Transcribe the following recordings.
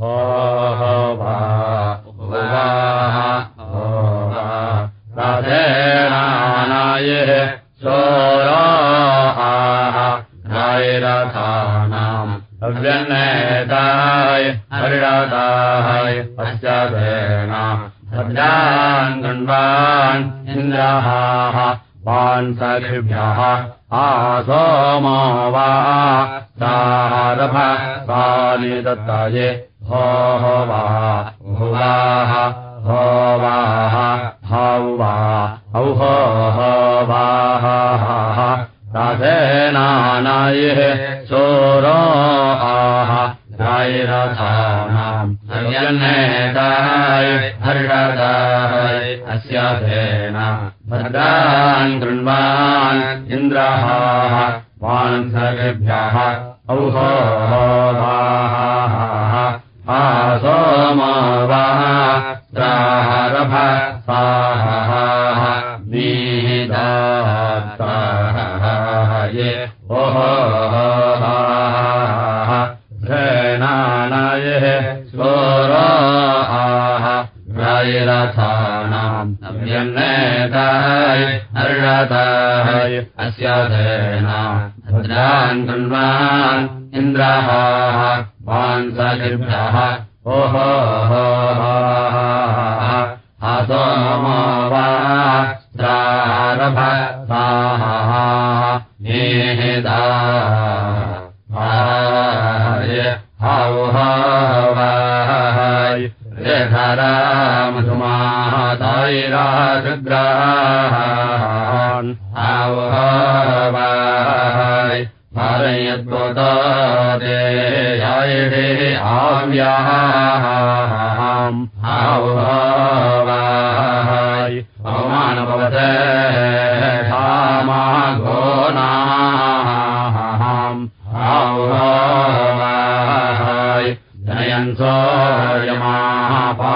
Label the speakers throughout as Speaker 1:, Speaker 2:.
Speaker 1: हो रायरथानाम् अव्यन्नेताय हर्षताय अस्य धेना भद्रान् कृण्वान् इन्द्रहाः वान्सगिभ्यः ओहो असोमो वा प्रारभ स्वाहा नेदाय हौ हवाय रेधरामधुमातायराजग्राहान् हौ हवाय भारयद्वोदे आव्याहाम् हौ हवाय पवमानभवते धामा घोनाहाम्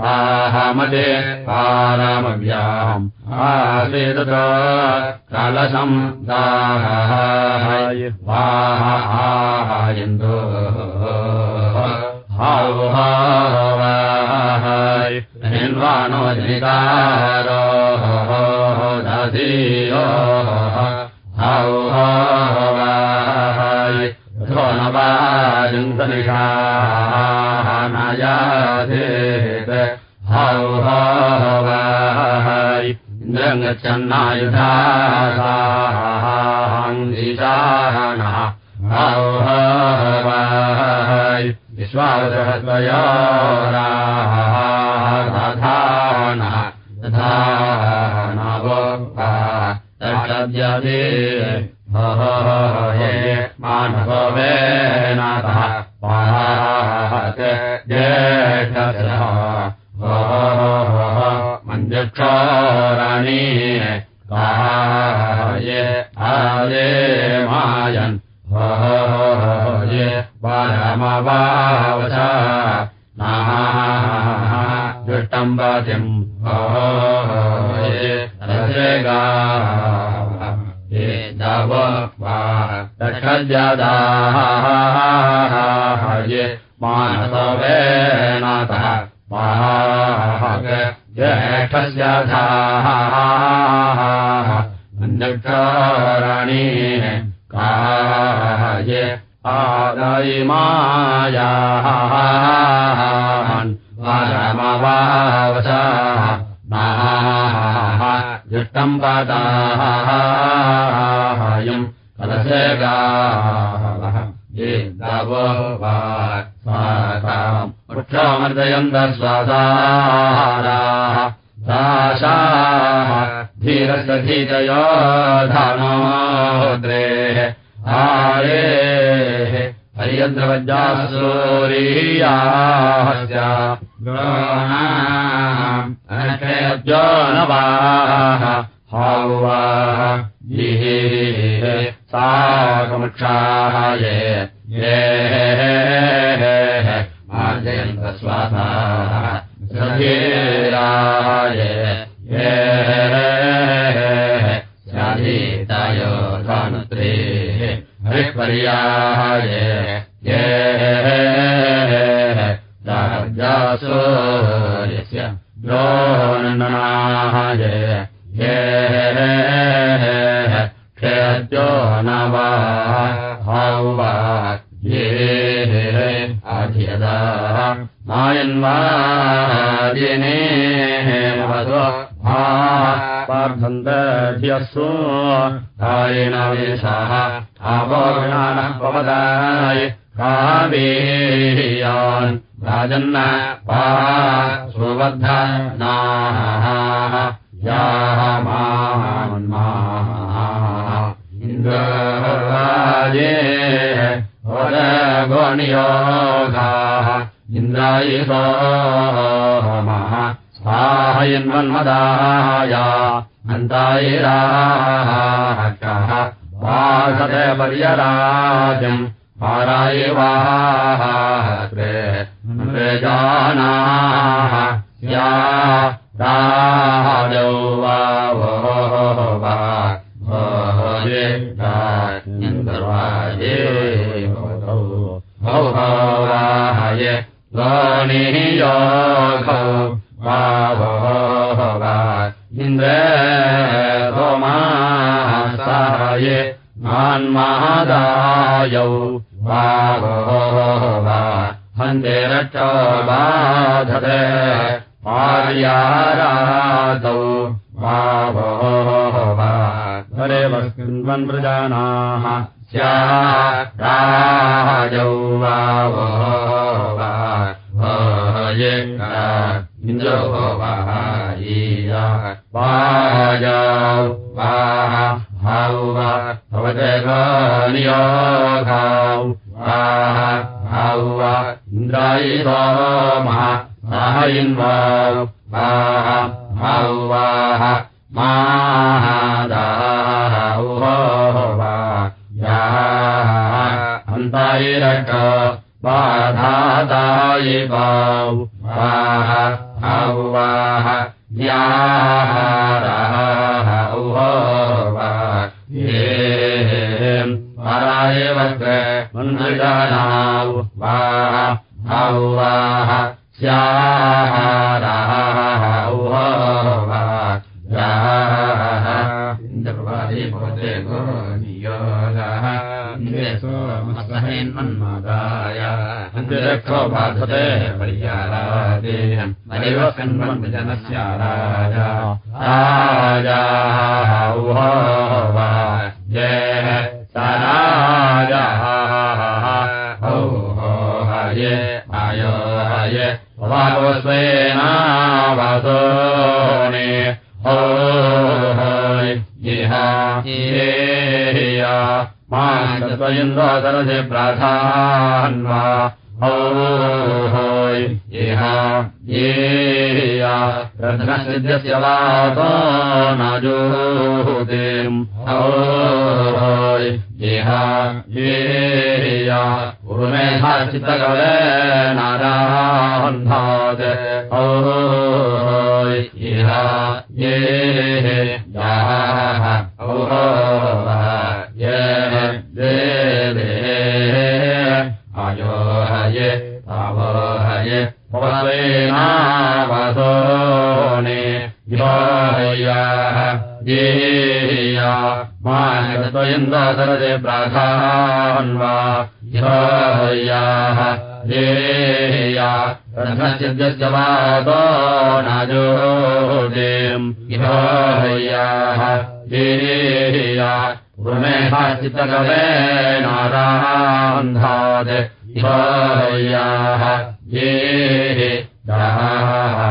Speaker 1: ताहमदे पारमव्याम् आसीदत कलशम् वाह आयन्दो हौ हिन्वानो जितारो दधियो हौ धोनवाजुन्दनिषानायाधेत हौ इन्द्रङ्गच्छन्नायुधासाङ्गिशानः हौ हाय विश्वासहस्वयोराधानः तथा नवो तद्यते हे मानवेनाथः पाहत् ज्येष्ठः मञ्जक्षराणि काये आये मायन् ये नाः दुष्टम् वाचिम् ये ये दव वा दक्षजादाः ये मानसवेनाथः महाग ज्येष्ठस्याधाः अन्यक्षराणि काये आदयिमायान् परमवावसा नाः जुष्टम् पदायम् वृक्षमर्दयन्त स्वासाराः दाशाः धीरस्य धीतयो धनोद्रेः आरे हरियन्द्रवज्जासूरीयास्य हरिपर्याय ये राजासूर्यस्य द्रोणनाय ये गणियोगौ वा वो वा इन्द्र सोमासाये मान्मादायौ वा वा हन्ते रक्षो बाधते पार्यारादौ वा वा हरे वस्कृन्वन् प्रजानाः स्याराजौ वा वा ये इन्द्रो वा ईया वाजौ वा हौ वा भवते गानियोघौ वा हौ वा इन्द्रायि सोमः साहयिन्वाौ वा हौ वाः मादाहौ वा याः अन्तायिरक बाधादायि वाौ वाः हौ वाः याहारहौ वा ये पराय वक्र मन्त्रिजानाौ वाः हौ वाः स्याहारहौ वा याः इन्द्रवादि भवते गोनियोगः इन्द्रेसोमसहेन्मन्मादाय इन्द्रक्षो बाधते पर्यारादे मरिव कन्वन्मजनस्य राजा राजाः वा जय स राजाः हौ हो हये आयो हये वावस्वेनावसोने हो हय इहा येया मान्द्रसे प्राधान्वा हो होय इहा येया रत्नसिद्धस्य वातो नाजोदेम् हो होय इहा येया उर्मेधा चित्तकवले नारान्धात् हो होय इहा ये याः हो ये देवे आयो हये तावो हये पवस्वेनावसोने योयाः येया मानगत्वयन्द्रसरजे प्राधान्वा योयाः येया रथसिद्धस्य वादो नाजोदेम् योयाः येया उर्मेहाचित्तकवे नारान्धात् योयाः ये याः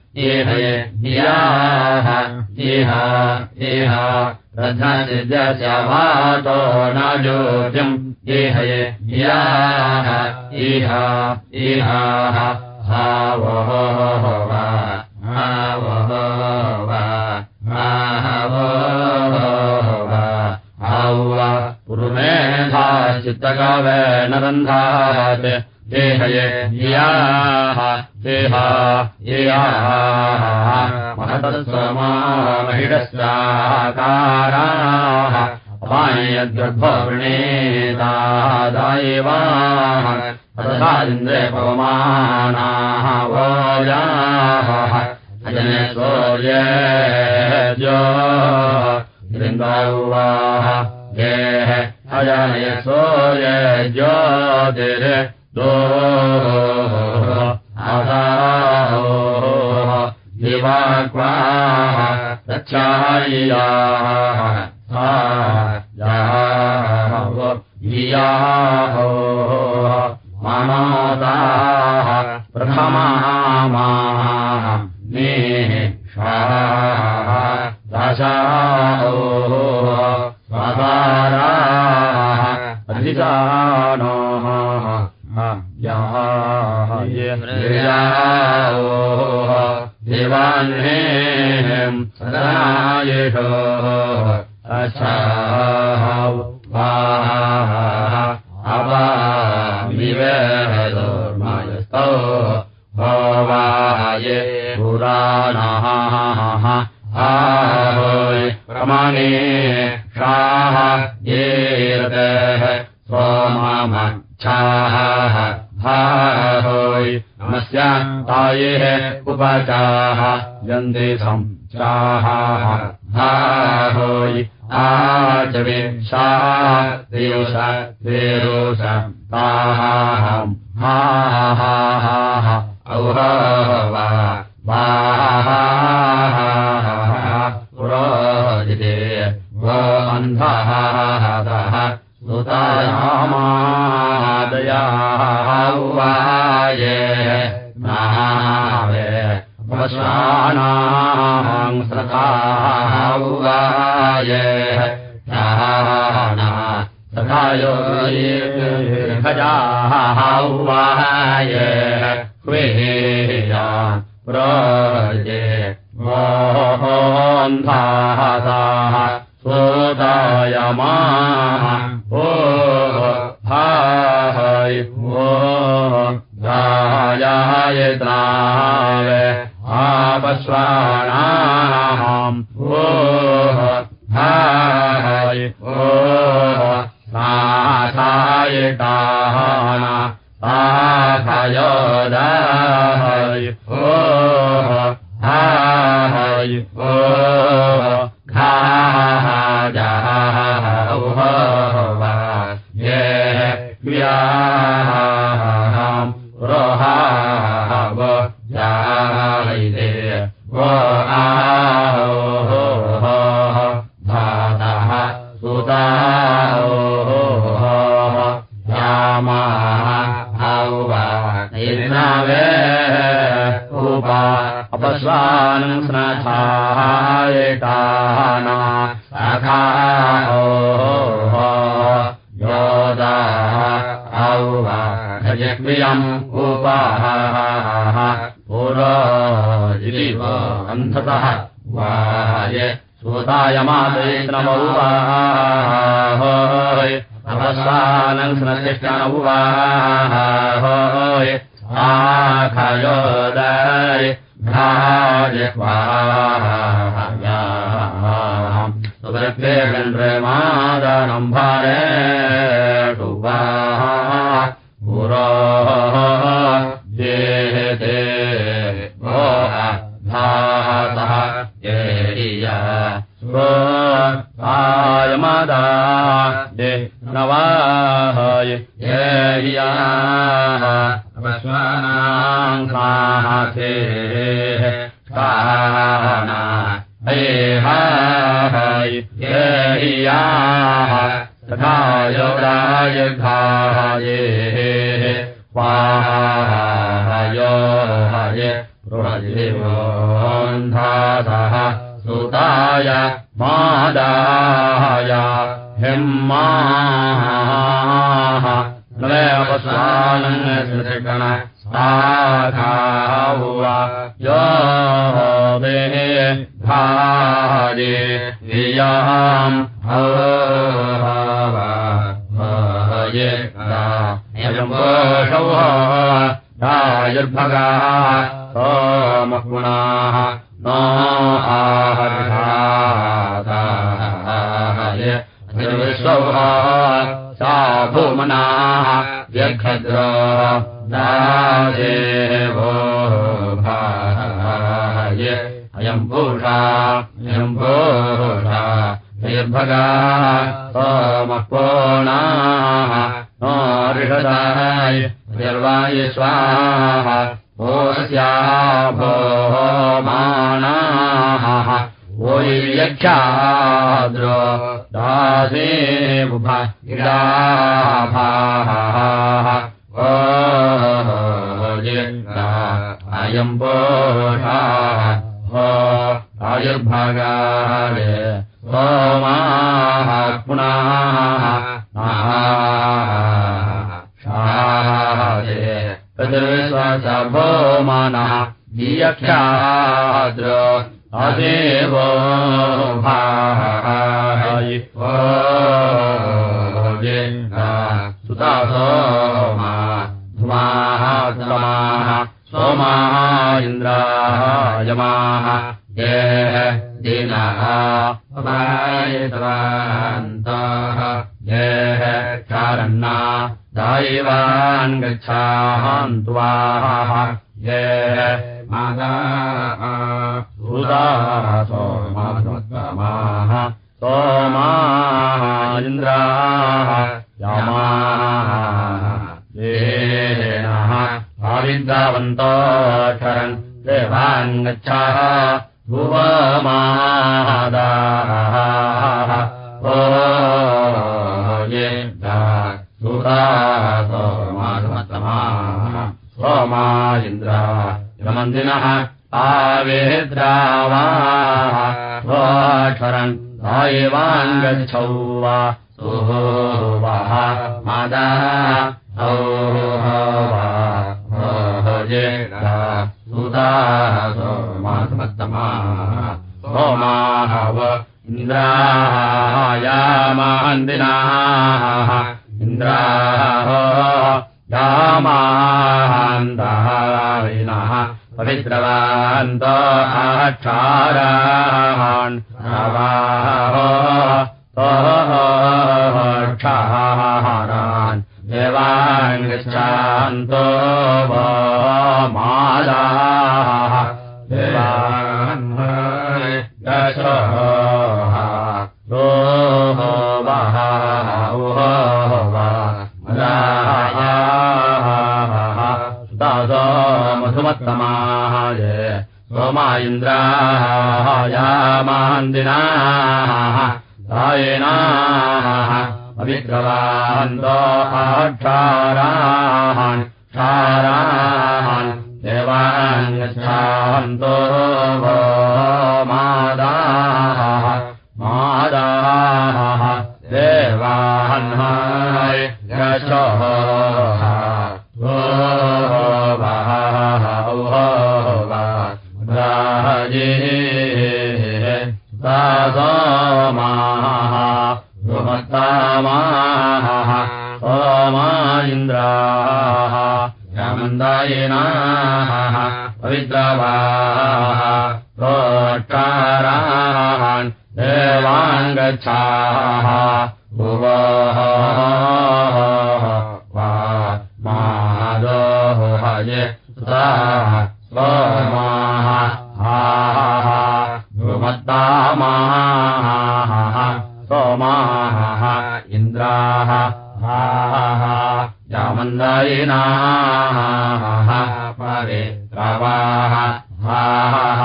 Speaker 1: ये ये दयाः आवहवा आवहवा आवहवा औरा आया बाबा स्वेनावदोने ये हये याः विहा इहा मा सत्त्वयिन्दो सरसि प्राथम्न इहये याः इहा इहा रथसिद्यस्य वातो न ज्योतिम् इहये याः इहा इहाः हावः आवः वा न रन्धात् देहये याः देहा याः महतस्वमामहिडस्याकाराः अपायद्गर्भवृणेतादायवाः तथादिन्द्रे पवमानाः वोजाः अजने सूर्येज्यो वृन्दावाः देह अजनय सूर्यज्योतिर् दो अदाहो दिवाक्वाः प्रच्छायाः धियाहो मनोदाः प्रथमामाः मे शाः दशाहो स्वदाराः अधिजानोः देवान्हेम् सदायेषो अशाः अवामिवेदोर्मयस्तौ भवाये पुराणः आहोय प्रमाणे शाः येरतः सोममच्छाः हाहोय। नमस्य तायेः उपचाः यन्ते सम् चाः हाहोय। आचवे शाः देवस देरोष ताहाहम् हा हा हा औहा पुरोजिते भजाः उवाये सायकाना अयम् पूषा अयम् पूषा म कोणाः नो ऋषदाय शर्वाय स्वाहा ओस्या भो माणाः ओ ओङ्गयम् भोढा भागाः सोमाः पुनाः तदर्विश्वा शनः अदेवो भाः सुता सोमा धः धमः सो इन्द्रायमाः जय कर्णा दैवान् गच्छान् त्वाय मदा पुरा सोमा इन्द्राया महान्दिना रायणा विक्रवान्तोः क्षारान् क्षारान् देवाङ्गो भो स्वाहा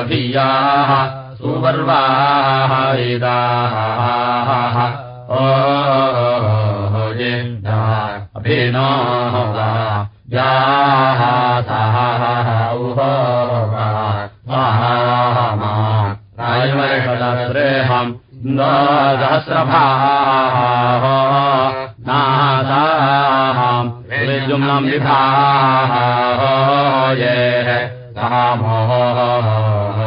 Speaker 1: धियाः सुवर्वाः वेदाः। सुबर्वा हिदाः ओहो येन्द्रा भिनोह जा सह स्वाहास्रभाः नादाम् ऋ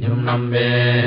Speaker 1: निम्नम्बे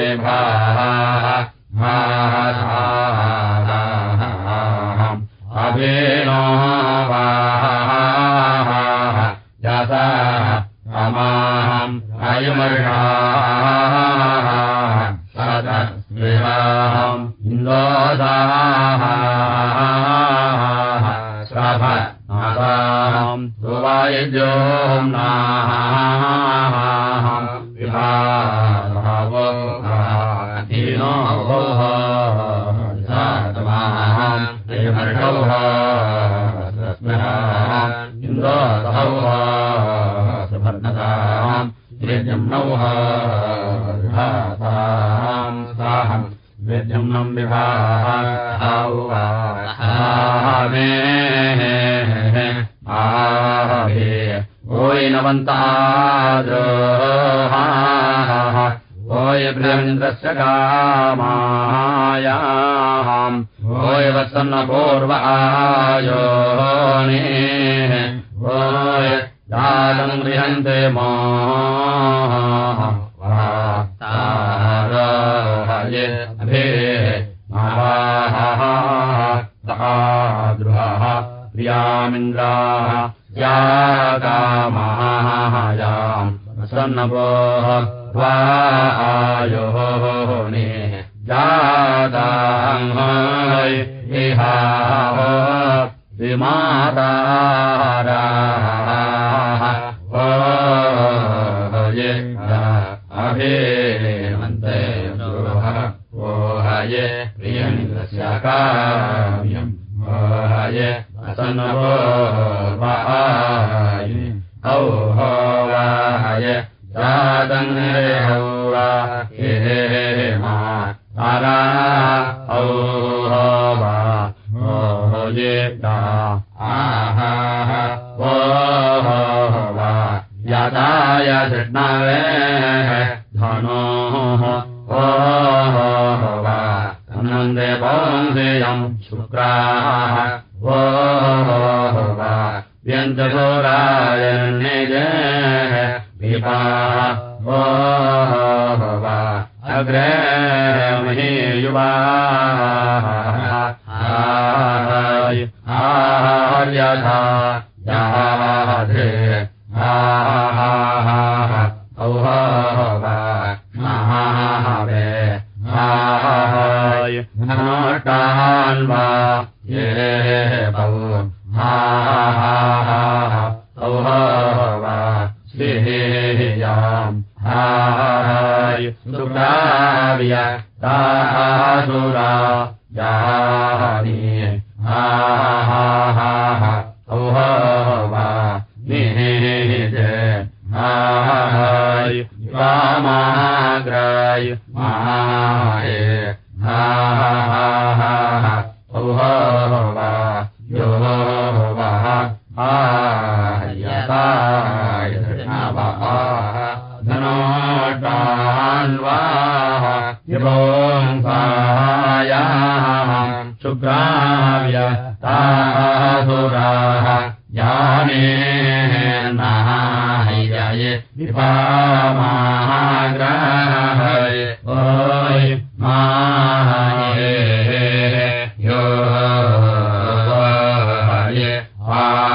Speaker 1: आर्यथा Bye.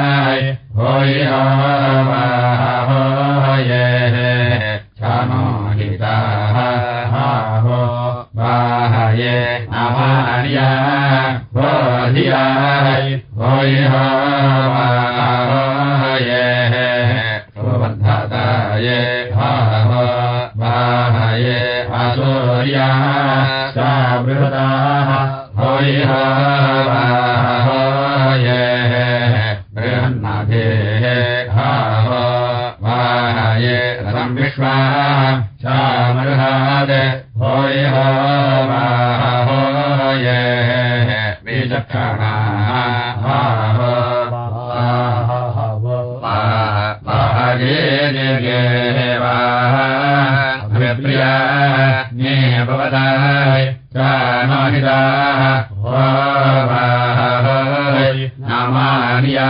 Speaker 1: नामानिया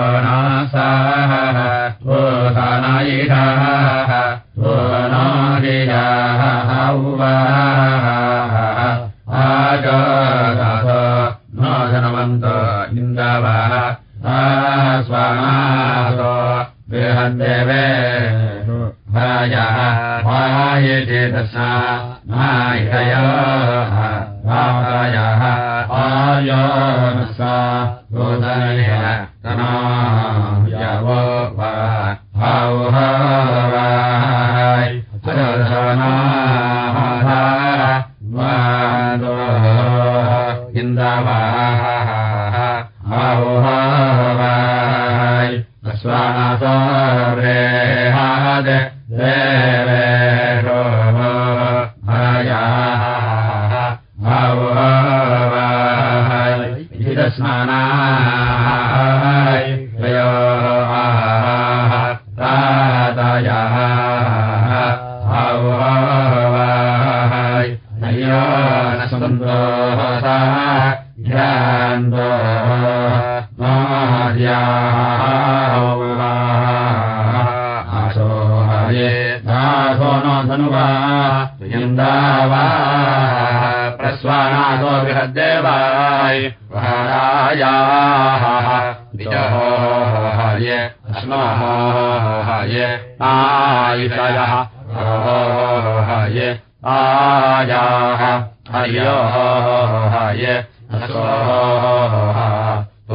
Speaker 1: पर्योनासाः भूतानायिषाः। भुवनादियाः उवाः दासो नो धनुवा यन्दावा प्रस्वानासो बृहद्देवाय वरायाः विजहो हये अस्मः हये आयुषयः हये आयाः हयो हये असो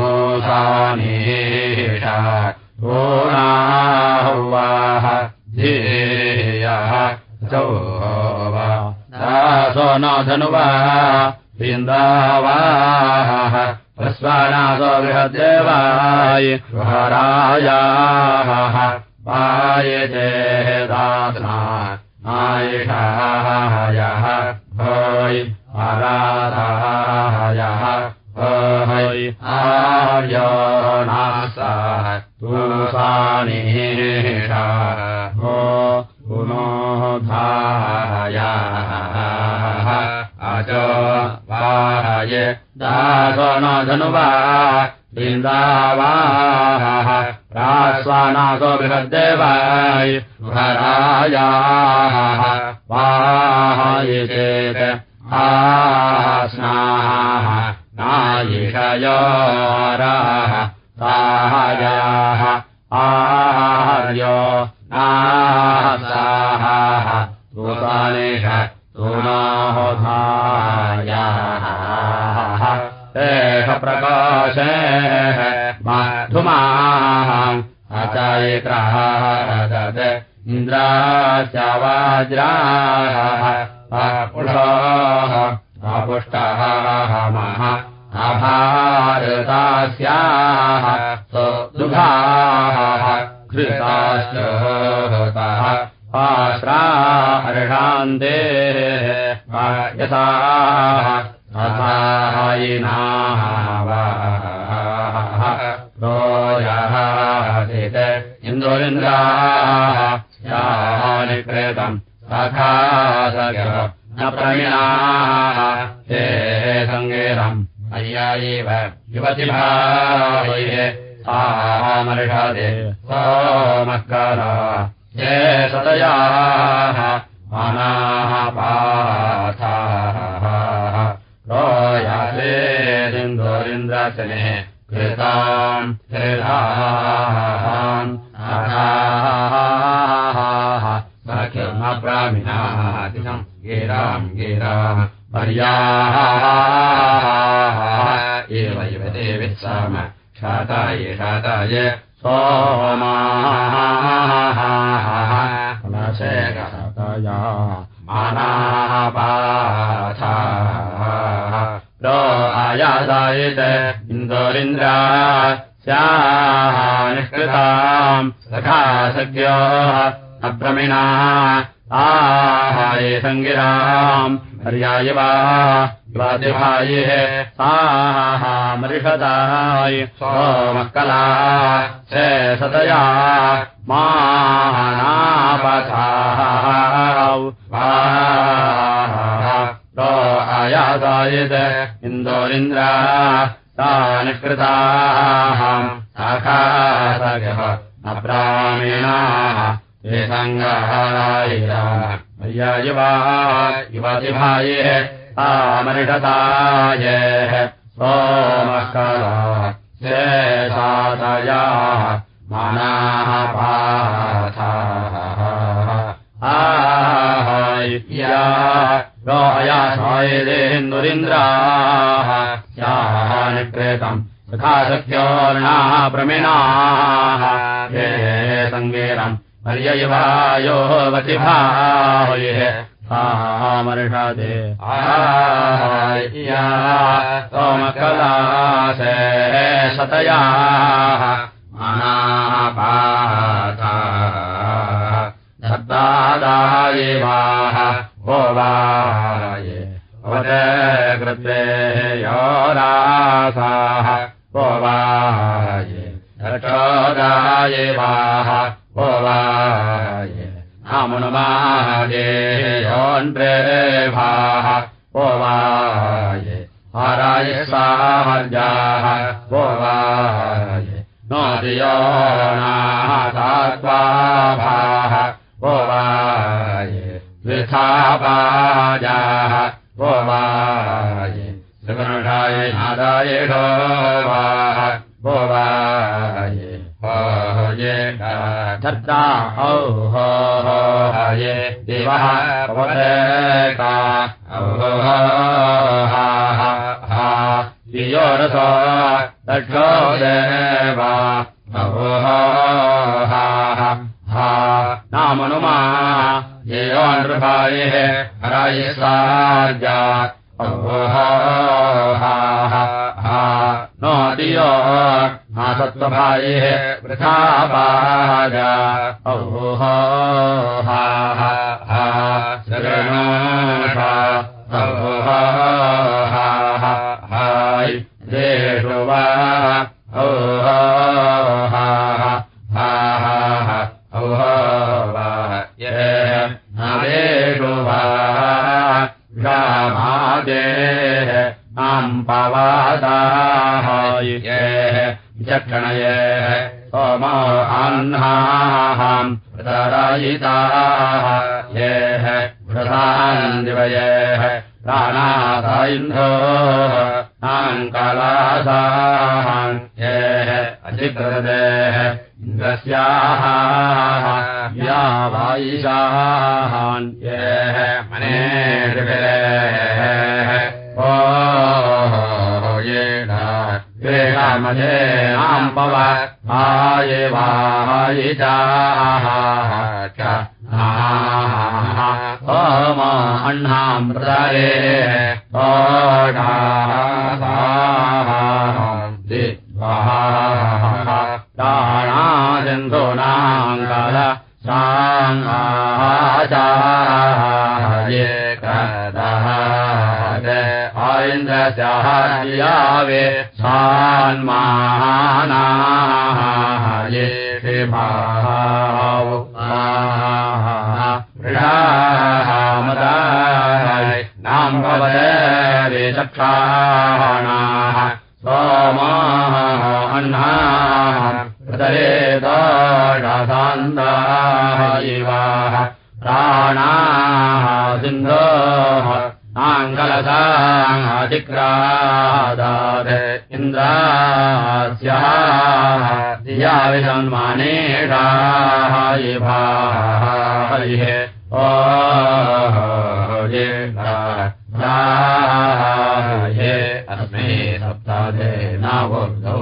Speaker 1: ओसानीषा ओनाहुवाः ध्येयः चौवा दासो न धनुवाः बिन्दावाः। प्रस्वानासो बृहद्देवाय। हरायाः पायते दासना। आयुषायः भय आराधायः भय आर्यो तुसानिषा भो पुनो धायाः अजो वाय दासो न धनुवा वृन्दावाः प्रास्वानासो बृहद्देवाय हरायाः वायचेत् आस्नाः नायिषयोराः साहायाः आर्यो नासाः धायाः एष प्रकाशे माधुमाः अचैत्राः दद इन्द्राश्च वाज्राः पुषाः अपुष्टः मः अभारतास्याः सुदुघाः कृताश्चोतः हर्षान्ते यथा अथायिनाः रोयः इन्दोरिन्द्राः यानिकृतम् सखा न प्रमिणाः ते सङ्गेरम् अय्यायैव युवतिभावये आमर्षदे सोमस्कारा ये सदयाः मानाः पाथाः रोयालेन्दोरिन्द्रचने कृताम् कृताम् सख्यमप्रामिनादिनम् गिराम् गिराम् पर्याः एव इव देवित्साम। शाताय शाताय सोमाशेकशाताया आयादायित इन्दोरिन्द्रा स्याः निष्कृताम् सखा सख्योः अप्रमिणाः आहाये सङ्गिराम् पर्याय वा वादिभायेः साः मृषदाय सोमकला से सतया मानापथारो आयादायत् इन्दोरिन्द्रा सा निष्कृताः आखासगः अप्रामीणाः ते सङ्गहायवा युवतिभायेः आमर्षतायेः सोमकला शेषादया मानाः पाथाः आहाय्या रोया सायदेन्दुरिन्द्राः याः निकृतम् तथा सख्योर्णाः प्रमिणाः सङ्गेरम् पर्ययवायो वतिभायः सामर्षदे आया सोमकलासे सतयाः। मनापाथाः दत्तादायेवाः वो वाये वदे कृते योरासाः वो वाये रक्षोदायेवाः वो वाये नामुनुमादेयोन्प्रेभाः वो वाये हाराय सामर्जाः वो वाये नोदियोनाः सात्वाभाः वो वाये वृथापाजाः वो वाये सुगनुषाय नादाय वाः वो वाये ये धर्ता औ हो ये देवः औ हा हा दक्षो देवा औ हा हा नामनुमा येयोनृभायः हराय सार्जा औ सत्त्वभायः वृथापाजा औ हा हा शरणोषा औ अह्नाम् येन क्रीडामधे आम्बव आये वायिजाः च ओम अह्नाम् प्रदरे ओढाः प्राणासिन्धूनाङ्गल ऐन्द्रस्यावे सान्मानाये शिभाव मदाय नाम भवते विचक्षाणाः सोमाः अह्नाः प्रतरेदाशान्ताः इवाः प्राणाः सिन्धोः आङ्गलसाङ्गातिक्रादात् इन्द्रास्याः दिया विसन्मानेषाः इभाः हरिः ओ ये ये अस्मे सप्तादे नावोर्धौ ओ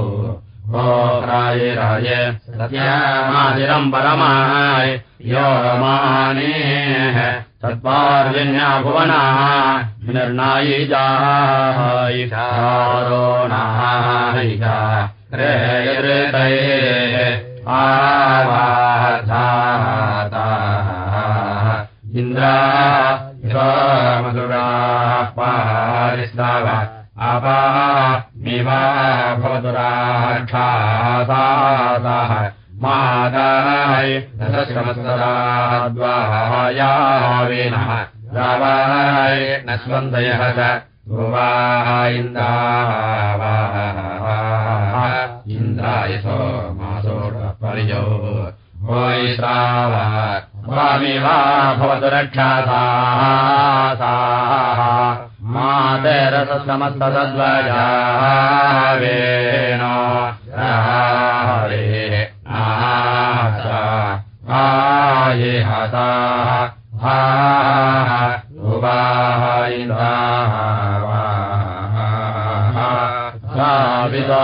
Speaker 1: राये राये सत्यामादिरम् परमाय यो मानेः तत्पार्जन्या भुवनाः निर्णायि जायिकारो नायिका रेयृतये आवाधाताः इन्द्रा मधुराः पारिस्ताव आपा मिवा भवतुराक्षासाः मादाय दशश्रमस्तराद्वायाविनः रावाय न स्वन्दयः च ध्रुवाः इन्द्रावाः इन्द्राय सोमासोपर्यो वैश्राव स्वामिवा भवतु रक्षासाः मातेरसमस्तद्वयावेन हरे आये हताः हाः उवाः इन्द्राः साविदा